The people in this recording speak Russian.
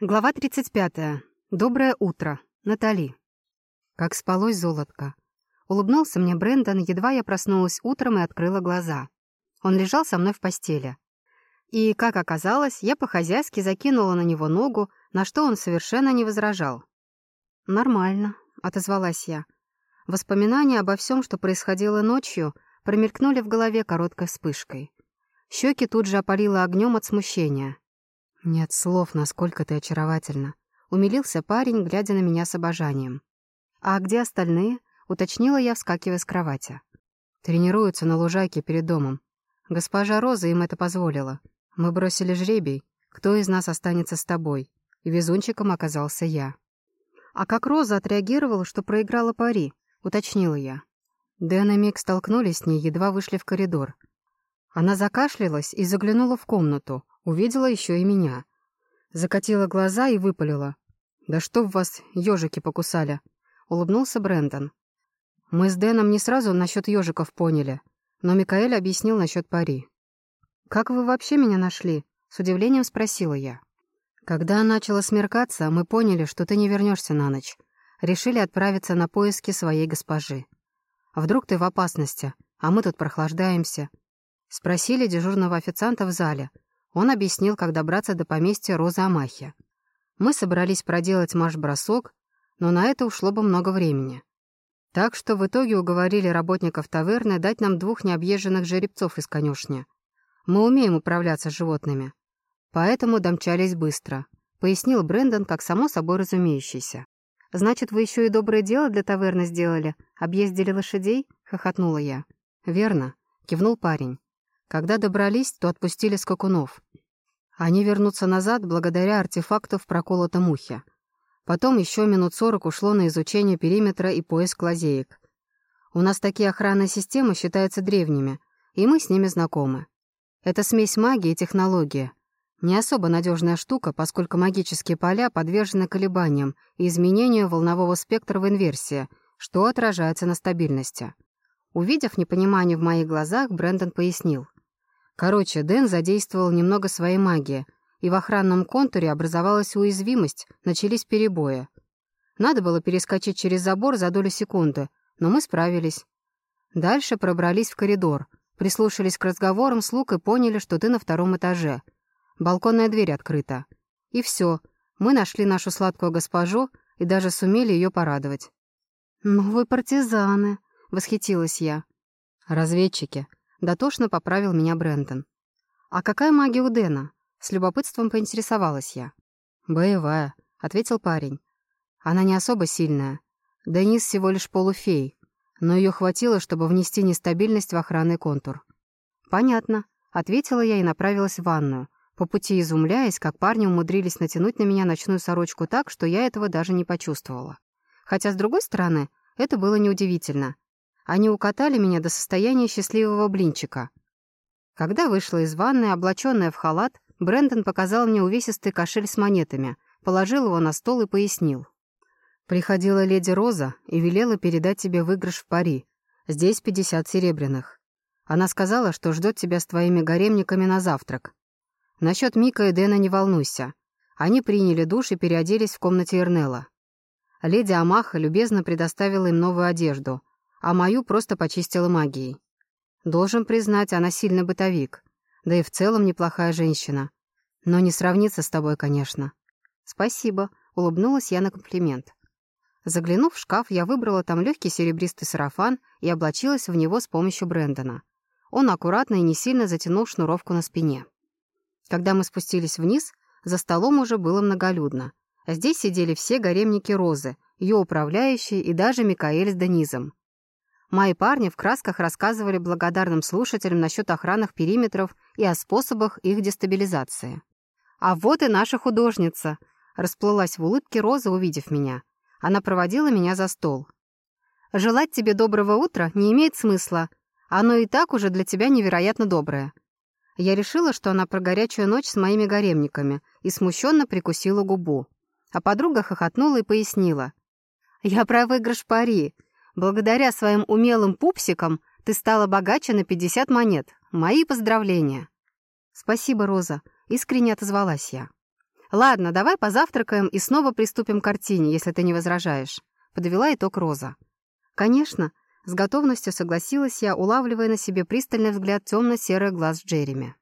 Глава 35. Доброе утро. Натали. Как спалось золотко. Улыбнулся мне Брэндон, едва я проснулась утром и открыла глаза. Он лежал со мной в постели. И, как оказалось, я по-хозяйски закинула на него ногу, на что он совершенно не возражал. «Нормально», — отозвалась я. Воспоминания обо всем, что происходило ночью, промелькнули в голове короткой вспышкой. Щеки тут же опалило огнем от смущения. «Нет слов, насколько ты очаровательна», — умилился парень, глядя на меня с обожанием. «А где остальные?» — уточнила я, вскакивая с кровати. «Тренируются на лужайке перед домом. Госпожа Роза им это позволила. Мы бросили жребий, кто из нас останется с тобой, и везунчиком оказался я». «А как Роза отреагировала, что проиграла пари?» — уточнила я. Дэн и Мик столкнулись с ней, едва вышли в коридор. Она закашлялась и заглянула в комнату, увидела еще и меня. Закатила глаза и выпалила. «Да что в вас ежики покусали?» — улыбнулся Брэндон. «Мы с Дэном не сразу насчет ежиков поняли, но Микаэль объяснил насчет пари». «Как вы вообще меня нашли?» — с удивлением спросила я. «Когда начало смеркаться, мы поняли, что ты не вернешься на ночь. Решили отправиться на поиски своей госпожи. А вдруг ты в опасности, а мы тут прохлаждаемся?» Спросили дежурного официанта в зале — он объяснил, как добраться до поместья Розы Амахи. Мы собрались проделать марш-бросок, но на это ушло бы много времени. Так что в итоге уговорили работников таверны дать нам двух необъезженных жеребцов из конюшни. Мы умеем управляться с животными. Поэтому домчались быстро, пояснил Брэндон, как само собой разумеющийся. «Значит, вы еще и доброе дело для таверны сделали? Объездили лошадей?» — хохотнула я. «Верно», — кивнул парень. Когда добрались, то отпустили скакунов. Они вернутся назад благодаря артефакту в проколотом. Потом еще минут сорок ушло на изучение периметра и поиск лазеек. У нас такие охранные системы считаются древними, и мы с ними знакомы. Это смесь магии и технологии. Не особо надежная штука, поскольку магические поля подвержены колебаниям и изменению волнового спектра в инверсии, что отражается на стабильности. Увидев непонимание в моих глазах, Брэндон пояснил. Короче, Дэн задействовал немного своей магии, и в охранном контуре образовалась уязвимость, начались перебои. Надо было перескочить через забор за долю секунды, но мы справились. Дальше пробрались в коридор, прислушались к разговорам слуг и поняли, что ты на втором этаже. Балконная дверь открыта. И все, мы нашли нашу сладкую госпожу и даже сумели ее порадовать. «Ну вы партизаны», — восхитилась я. «Разведчики», Дотошно поправил меня Брентон. «А какая магия у Дэна?» С любопытством поинтересовалась я. «Боевая», — ответил парень. «Она не особо сильная. Денис всего лишь полуфей, но ее хватило, чтобы внести нестабильность в охранный контур». «Понятно», — ответила я и направилась в ванную, по пути изумляясь, как парни умудрились натянуть на меня ночную сорочку так, что я этого даже не почувствовала. Хотя, с другой стороны, это было неудивительно. Они укатали меня до состояния счастливого блинчика. Когда вышла из ванны, облаченная в халат, Брэндон показал мне увесистый кошель с монетами, положил его на стол и пояснил. «Приходила леди Роза и велела передать тебе выигрыш в пари. Здесь 50 серебряных. Она сказала, что ждет тебя с твоими гаремниками на завтрак. Насчет Мика и Дэна не волнуйся. Они приняли душ и переоделись в комнате Эрнелла. Леди Амаха любезно предоставила им новую одежду — а мою просто почистила магией. Должен признать, она сильно бытовик, да и в целом неплохая женщина. Но не сравнится с тобой, конечно. Спасибо, улыбнулась я на комплимент. Заглянув в шкаф, я выбрала там легкий серебристый сарафан и облачилась в него с помощью Брэндона. Он аккуратно и не сильно затянул шнуровку на спине. Когда мы спустились вниз, за столом уже было многолюдно. Здесь сидели все гаремники Розы, ее управляющие и даже Микаэль с Денизом. Мои парни в красках рассказывали благодарным слушателям насчет охранных периметров и о способах их дестабилизации. «А вот и наша художница!» — расплылась в улыбке Роза, увидев меня. Она проводила меня за стол. «Желать тебе доброго утра не имеет смысла. Оно и так уже для тебя невероятно доброе». Я решила, что она про горячую ночь с моими гаремниками, и смущенно прикусила губу. А подруга хохотнула и пояснила. «Я про выигрыш пари. Благодаря своим умелым пупсикам ты стала богаче на 50 монет. Мои поздравления». «Спасибо, Роза», — искренне отозвалась я. «Ладно, давай позавтракаем и снова приступим к картине, если ты не возражаешь», — подвела итог Роза. «Конечно», — с готовностью согласилась я, улавливая на себе пристальный взгляд темно-серых глаз Джереми.